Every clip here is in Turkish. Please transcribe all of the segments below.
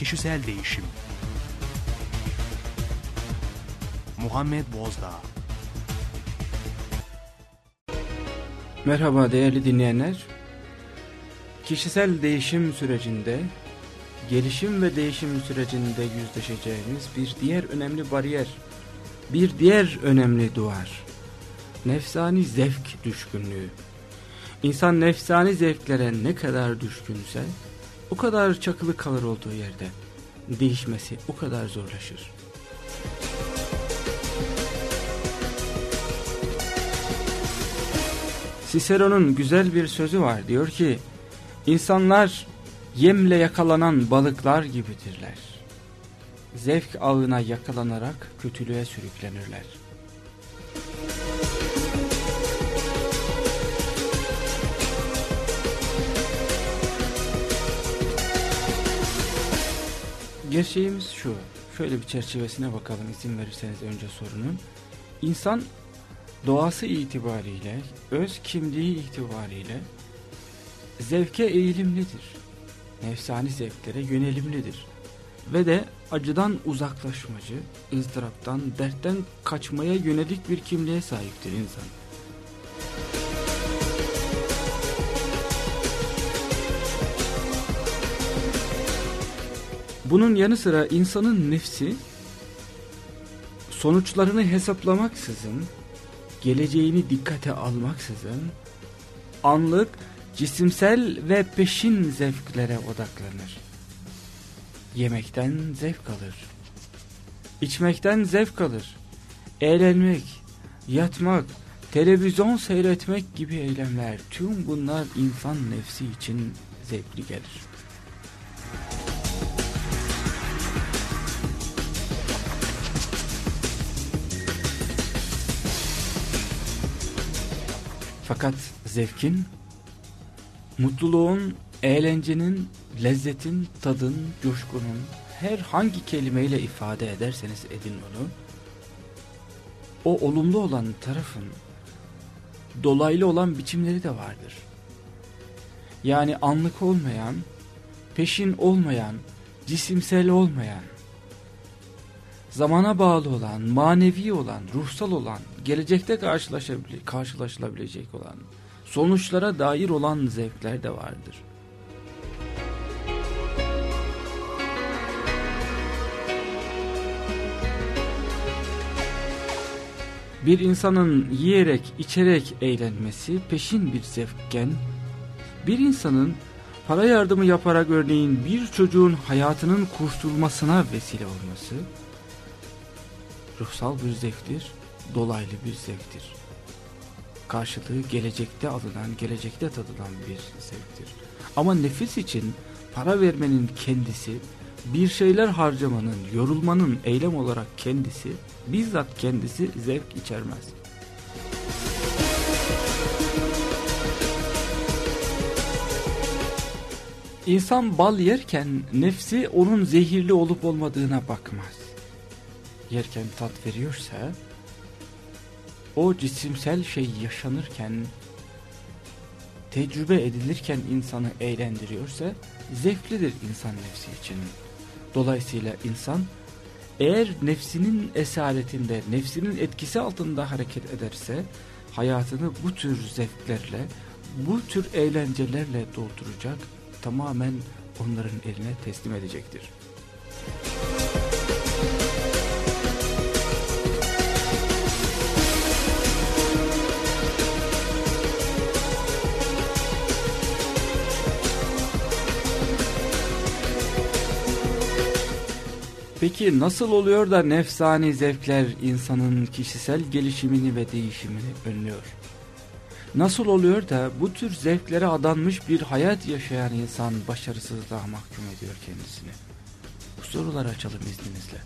kişisel değişim. Muhammed Bozdağ Merhaba değerli dinleyenler. Kişisel değişim sürecinde, gelişim ve değişim sürecinde yüzleşeceğimiz bir diğer önemli bariyer, bir diğer önemli duvar. Nefsani zevk düşkünlüğü. İnsan nefsani zevklere ne kadar düşkünse, o kadar çakılı kalır olduğu yerde. Değişmesi o kadar zorlaşır. Cicero'nun güzel bir sözü var. Diyor ki, insanlar yemle yakalanan balıklar gibidirler. Zevk ağına yakalanarak kötülüğe sürüklenirler. Gerçeğimiz şu, şöyle bir çerçevesine bakalım izin verirseniz önce sorunun. İnsan doğası itibariyle, öz kimliği itibariyle zevke eğilimlidir. Nefsani zevklere yönelimlidir. Ve de acıdan uzaklaşmacı, ızdıraptan, dertten kaçmaya yönelik bir kimliğe sahiptir insan. Bunun yanı sıra insanın nefsi sonuçlarını hesaplamaksızın geleceğini dikkate almaksızın anlık cisimsel ve peşin zevklere odaklanır. Yemekten zevk alır. İçmekten zevk alır. Eğlenmek, yatmak, televizyon seyretmek gibi eylemler tüm bunlar insan nefsi için zevkli gelir. Fakat zevkin, mutluluğun, eğlencenin, lezzetin, tadın, coşkunun her hangi kelimeyle ifade ederseniz edin onu, o olumlu olan tarafın dolaylı olan biçimleri de vardır. Yani anlık olmayan, peşin olmayan, cisimsel olmayan, zamana bağlı olan, manevi olan, ruhsal olan, gelecekte karşılaşılabilecek olan, sonuçlara dair olan zevkler de vardır. Bir insanın yiyerek, içerek eğlenmesi peşin bir zevkken, bir insanın para yardımı yaparak örneğin bir çocuğun hayatının kurtulmasına vesile olması, ruhsal bir zevktir, dolaylı bir zevktir. Karşılığı gelecekte alınan, gelecekte tadılan bir zevktir. Ama nefis için para vermenin kendisi, bir şeyler harcamanın, yorulmanın eylem olarak kendisi, bizzat kendisi zevk içermez. İnsan bal yerken nefsi onun zehirli olup olmadığına bakmaz yerken tat veriyorsa o cisimsel şey yaşanırken tecrübe edilirken insanı eğlendiriyorsa zevklidir insan nefsi için. Dolayısıyla insan eğer nefsinin esaretinde, nefsinin etkisi altında hareket ederse hayatını bu tür zevklerle, bu tür eğlencelerle dolduracak, tamamen onların eline teslim edecektir. Peki nasıl oluyor da nefsani zevkler insanın kişisel gelişimini ve değişimini önlüyor? Nasıl oluyor da bu tür zevklere adanmış bir hayat yaşayan insan başarısızlığa mahkum ediyor kendisini? Bu soruları açalım izninizle.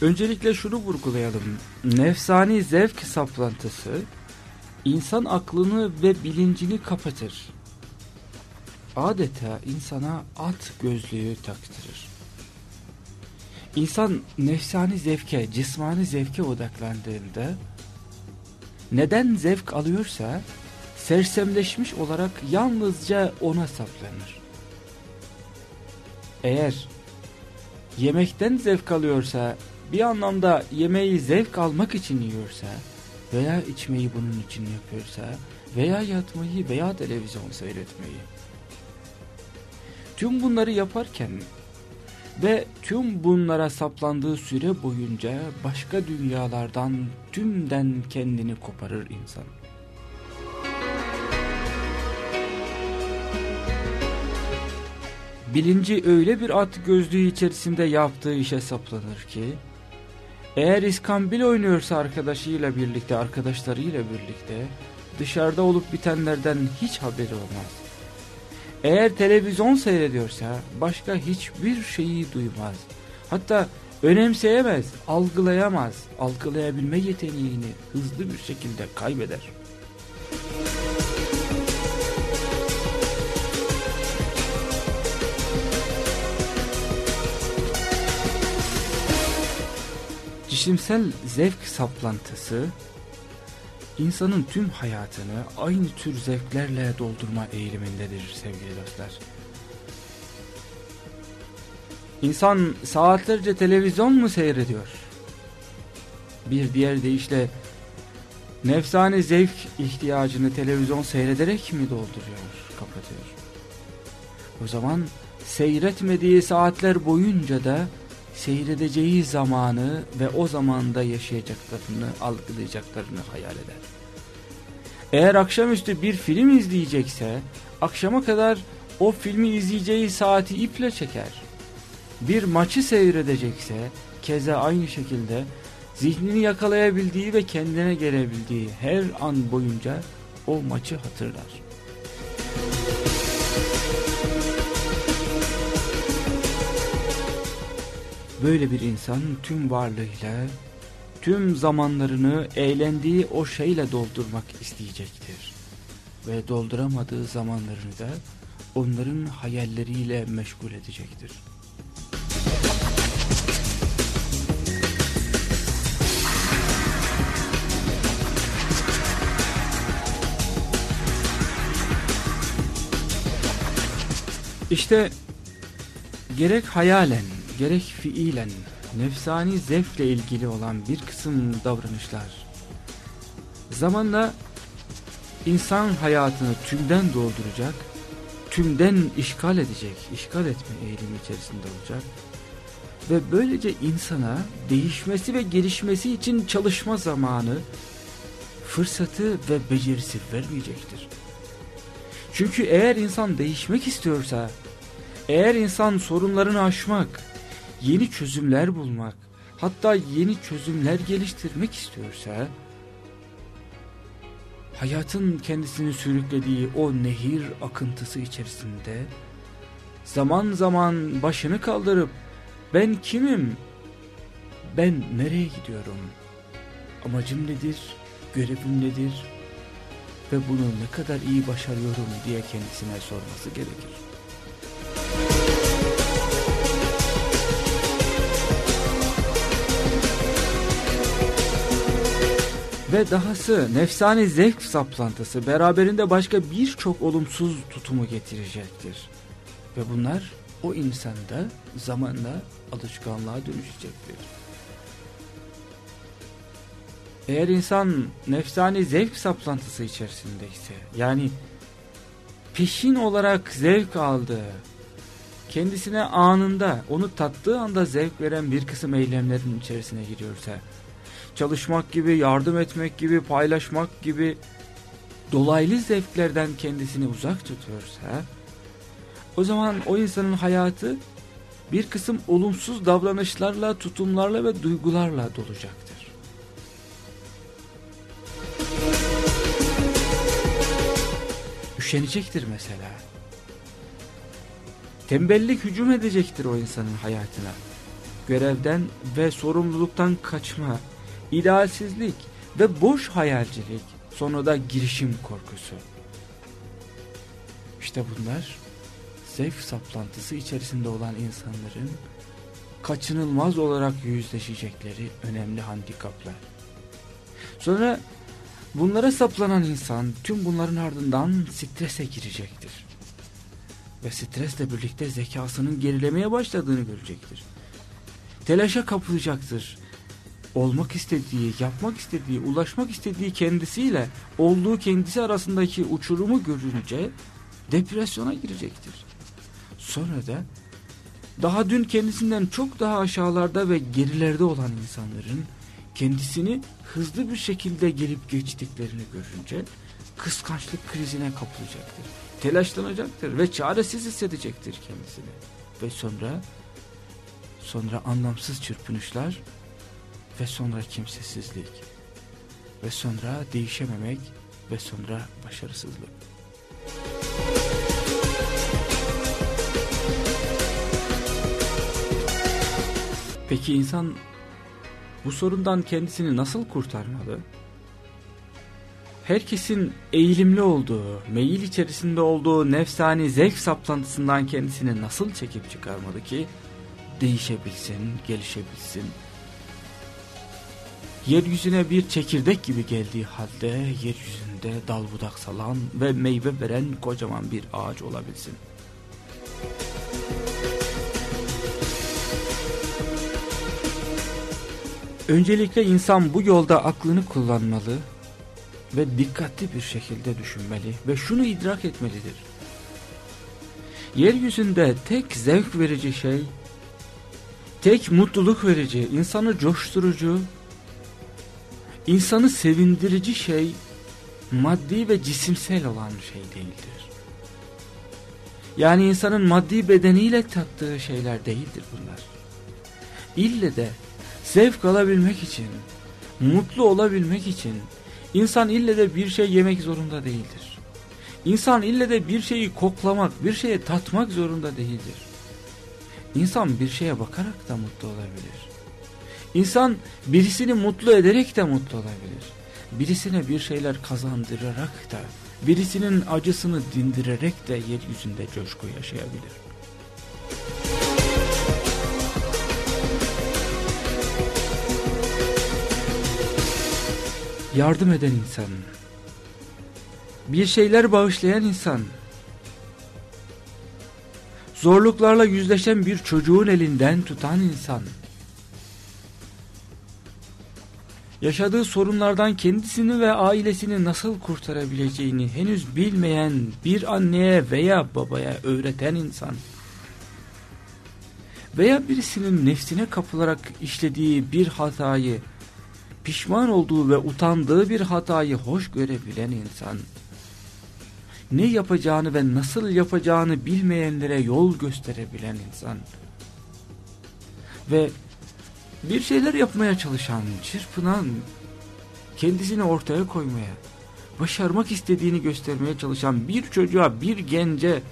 Öncelikle şunu vurgulayalım. Nefsani zevk saplantısı insan aklını ve bilincini kapatır adeta insana at gözlüğü taktırır. İnsan nefsani zevke, cismani zevke odaklandığında neden zevk alıyorsa sersemleşmiş olarak yalnızca ona saplanır. Eğer yemekten zevk alıyorsa, bir anlamda yemeği zevk almak için yiyorsa veya içmeyi bunun için yapıyorsa veya yatmayı veya televizyon seyretmeyi. Tüm bunları yaparken ve tüm bunlara saplandığı süre boyunca başka dünyalardan tümden kendini koparır insan. Bilinci öyle bir at gözlüğü içerisinde yaptığı işe saplanır ki, eğer iskambil oynuyorsa arkadaşıyla birlikte, arkadaşlarıyla birlikte, dışarıda olup bitenlerden hiç haberi olmaz. Eğer televizyon seyrediyorsa başka hiçbir şeyi duymaz. Hatta önemseyemez, algılayamaz, algılayabilme yeteneğini hızlı bir şekilde kaybeder. Cisimsel zevk saplantısı insanın tüm hayatını aynı tür zevklerle doldurma eğilimindedir sevgili dostlar. İnsan saatlerce televizyon mu seyrediyor? Bir diğer deyişle nefsani zevk ihtiyacını televizyon seyrederek mi dolduruyor, kapatıyor? O zaman seyretmediği saatler boyunca da seyredeceği zamanı ve o zamanda yaşayacaklarını, algılayacaklarını hayal eder. Eğer akşamüstü bir film izleyecekse, akşama kadar o filmi izleyeceği saati iple çeker. Bir maçı seyredecekse, keza aynı şekilde zihnini yakalayabildiği ve kendine gelebildiği her an boyunca o maçı hatırlar. Böyle bir insan tüm varlığıyla, tüm zamanlarını eğlendiği o şeyle doldurmak isteyecektir. Ve dolduramadığı zamanlarını da onların hayalleriyle meşgul edecektir. İşte gerek hayalen gerek fiilen nefsani zevkle ilgili olan bir kısım davranışlar zamanla insan hayatını tümden dolduracak, tümden işgal edecek, işgal etme eğilimi içerisinde olacak ve böylece insana değişmesi ve gelişmesi için çalışma zamanı, fırsatı ve becerisi vermeyecektir. Çünkü eğer insan değişmek istiyorsa, eğer insan sorunlarını aşmak, yeni çözümler bulmak, hatta yeni çözümler geliştirmek istiyorsa, hayatın kendisini sürüklediği o nehir akıntısı içerisinde, zaman zaman başını kaldırıp, ben kimim, ben nereye gidiyorum, amacım nedir, görevim nedir? Ve bunu ne kadar iyi başarıyorum? diye kendisine sorması gerekir. Ve dahası nefsani zevk saplantısı beraberinde başka birçok olumsuz tutumu getirecektir. Ve bunlar o insanda zamanla alışkanlığa dönüşecektir. Eğer insan nefsani zevk saplantısı içerisindeyse yani peşin olarak zevk aldığı, kendisine anında onu tattığı anda zevk veren bir kısım eylemlerin içerisine giriyorsa çalışmak gibi, yardım etmek gibi, paylaşmak gibi dolaylı zevklerden kendisini uzak tutuyorsa o zaman o insanın hayatı bir kısım olumsuz davranışlarla, tutumlarla ve duygularla dolacaktır. Üşenecektir mesela. Tembellik hücum edecektir o insanın hayatına. Görevden ve sorumluluktan kaçma, idealsizlik ve boş hayalcilik, sonra da girişim korkusu. İşte bunlar zevk saplantısı içerisinde olan insanların kaçınılmaz olarak yüzleşecekleri önemli handikaplar. Sonra Bunlara saplanan insan tüm bunların ardından strese girecektir. Ve stresle birlikte zekasının gerilemeye başladığını görecektir. Telaşa kapılacaktır. Olmak istediği, yapmak istediği, ulaşmak istediği kendisiyle olduğu kendisi arasındaki uçurumu görünce depresyona girecektir. Sonra da daha dün kendisinden çok daha aşağılarda ve gerilerde olan insanların kendisini hızlı bir şekilde gelip geçtiklerini görünce kıskançlık krizine kapılacaktır. Telaşlanacaktır ve çaresiz hissedecektir kendisini. Ve sonra sonra anlamsız çırpınışlar ve sonra kimsesizlik ve sonra değişememek ve sonra başarısızlık. Peki insan bu sorundan kendisini nasıl kurtarmalı? Herkesin eğilimli olduğu, meyil içerisinde olduğu nefsani zevk saplantısından kendisini nasıl çekip çıkarmalı ki değişebilsin, gelişebilsin? Yeryüzüne bir çekirdek gibi geldiği halde yeryüzünde dal budak salan ve meyve veren kocaman bir ağaç olabilsin. Öncelikle insan bu yolda aklını kullanmalı ve dikkatli bir şekilde düşünmeli ve şunu idrak etmelidir. Yeryüzünde tek zevk verici şey, tek mutluluk verici, insanı coşturucu, insanı sevindirici şey, maddi ve cisimsel olan şey değildir. Yani insanın maddi bedeniyle tattığı şeyler değildir bunlar. İlle de zevk alabilmek için, mutlu olabilmek için insan ille de bir şey yemek zorunda değildir. İnsan ille de bir şeyi koklamak, bir şeye tatmak zorunda değildir. İnsan bir şeye bakarak da mutlu olabilir. İnsan birisini mutlu ederek de mutlu olabilir. Birisine bir şeyler kazandırarak da, birisinin acısını dindirerek de yeryüzünde coşku yaşayabilir. yardım eden insan, bir şeyler bağışlayan insan, zorluklarla yüzleşen bir çocuğun elinden tutan insan, yaşadığı sorunlardan kendisini ve ailesini nasıl kurtarabileceğini henüz bilmeyen bir anneye veya babaya öğreten insan, veya birisinin nefsine kapılarak işlediği bir hatayı pişman olduğu ve utandığı bir hatayı hoş görebilen insan, ne yapacağını ve nasıl yapacağını bilmeyenlere yol gösterebilen insan. Ve bir şeyler yapmaya çalışan, çırpınan, kendisini ortaya koymaya, başarmak istediğini göstermeye çalışan bir çocuğa, bir gence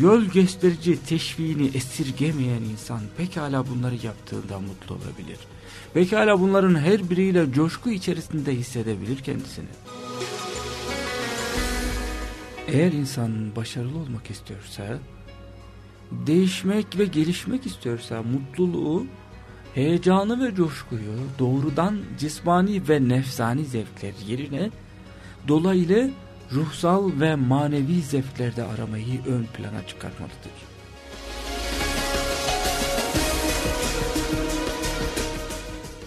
yol gösterici teşviğini esirgemeyen insan pekala bunları yaptığında mutlu olabilir. Pekala bunların her biriyle coşku içerisinde hissedebilir kendisini. Eğer insan başarılı olmak istiyorsa, değişmek ve gelişmek istiyorsa mutluluğu, heyecanı ve coşkuyu doğrudan cismani ve nefsani zevkler yerine dolaylı ruhsal ve manevi zevklerde aramayı ön plana çıkarmalıdır.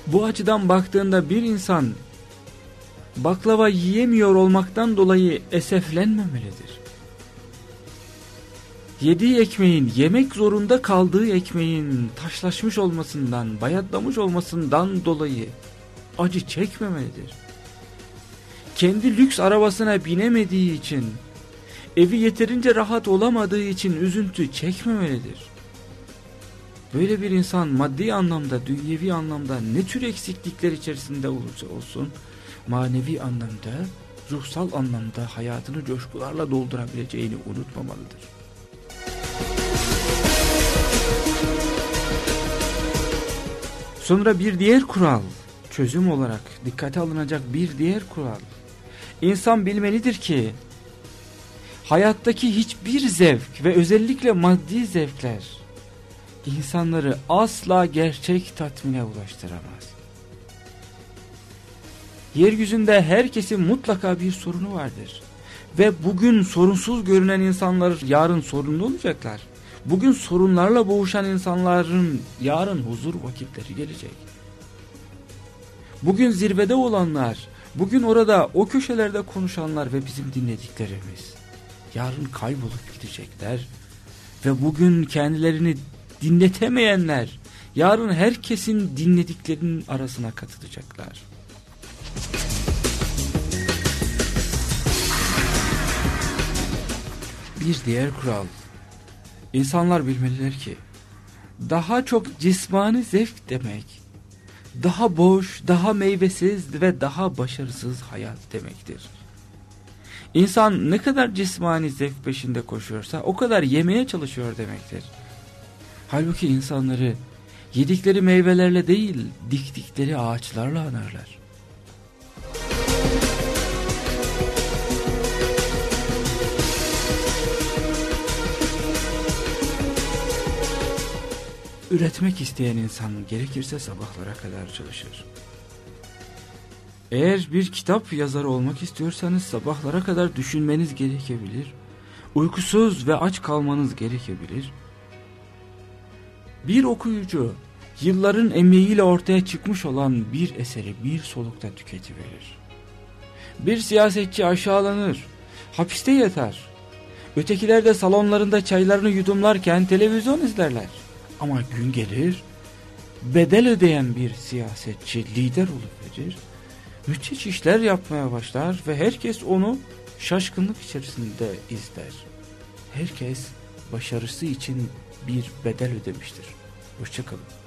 Bu açıdan baktığında bir insan baklava yiyemiyor olmaktan dolayı eseflenmemelidir. Yediği ekmeğin, yemek zorunda kaldığı ekmeğin taşlaşmış olmasından, bayatlamış olmasından dolayı acı çekmemelidir. Kendi lüks arabasına binemediği için, evi yeterince rahat olamadığı için üzüntü çekmemelidir. Böyle bir insan maddi anlamda, dünyevi anlamda ne tür eksiklikler içerisinde olursa olsun, manevi anlamda, ruhsal anlamda hayatını coşkularla doldurabileceğini unutmamalıdır. Sonra bir diğer kural, çözüm olarak dikkate alınacak bir diğer kural. İnsan bilmelidir ki, hayattaki hiçbir zevk ve özellikle maddi zevkler, insanları asla gerçek tatmine ulaştıramaz. Yeryüzünde herkesin mutlaka bir sorunu vardır. Ve bugün sorunsuz görünen insanlar yarın sorunlu olacaklar. Bugün sorunlarla boğuşan insanların yarın huzur vakitleri gelecek. Bugün zirvede olanlar, bugün orada o köşelerde konuşanlar ve bizim dinlediklerimiz yarın kaybolup gidecekler. Ve bugün kendilerini dinletemeyenler yarın herkesin dinlediklerinin arasına katılacaklar. Bir diğer kural. İnsanlar bilmeliler ki daha çok cismani zevk demek daha boş, daha meyvesiz ve daha başarısız hayat demektir. İnsan ne kadar cismani zevk peşinde koşuyorsa o kadar yemeye çalışıyor demektir. Halbuki insanları yedikleri meyvelerle değil diktikleri ağaçlarla anarlar. Üretmek isteyen insan gerekirse sabahlara kadar çalışır. Eğer bir kitap yazarı olmak istiyorsanız sabahlara kadar düşünmeniz gerekebilir. Uykusuz ve aç kalmanız gerekebilir. Bir okuyucu yılların emeğiyle ortaya çıkmış olan bir eseri bir solukta tüketiverir. Bir siyasetçi aşağılanır, hapiste yatar. Ötekiler de salonlarında çaylarını yudumlarken televizyon izlerler. Ama gün gelir, bedel ödeyen bir siyasetçi lider verir, müthiş işler yapmaya başlar ve herkes onu şaşkınlık içerisinde izler. Herkes başarısı için bir bedel ödemiştir. Hoşçakalın.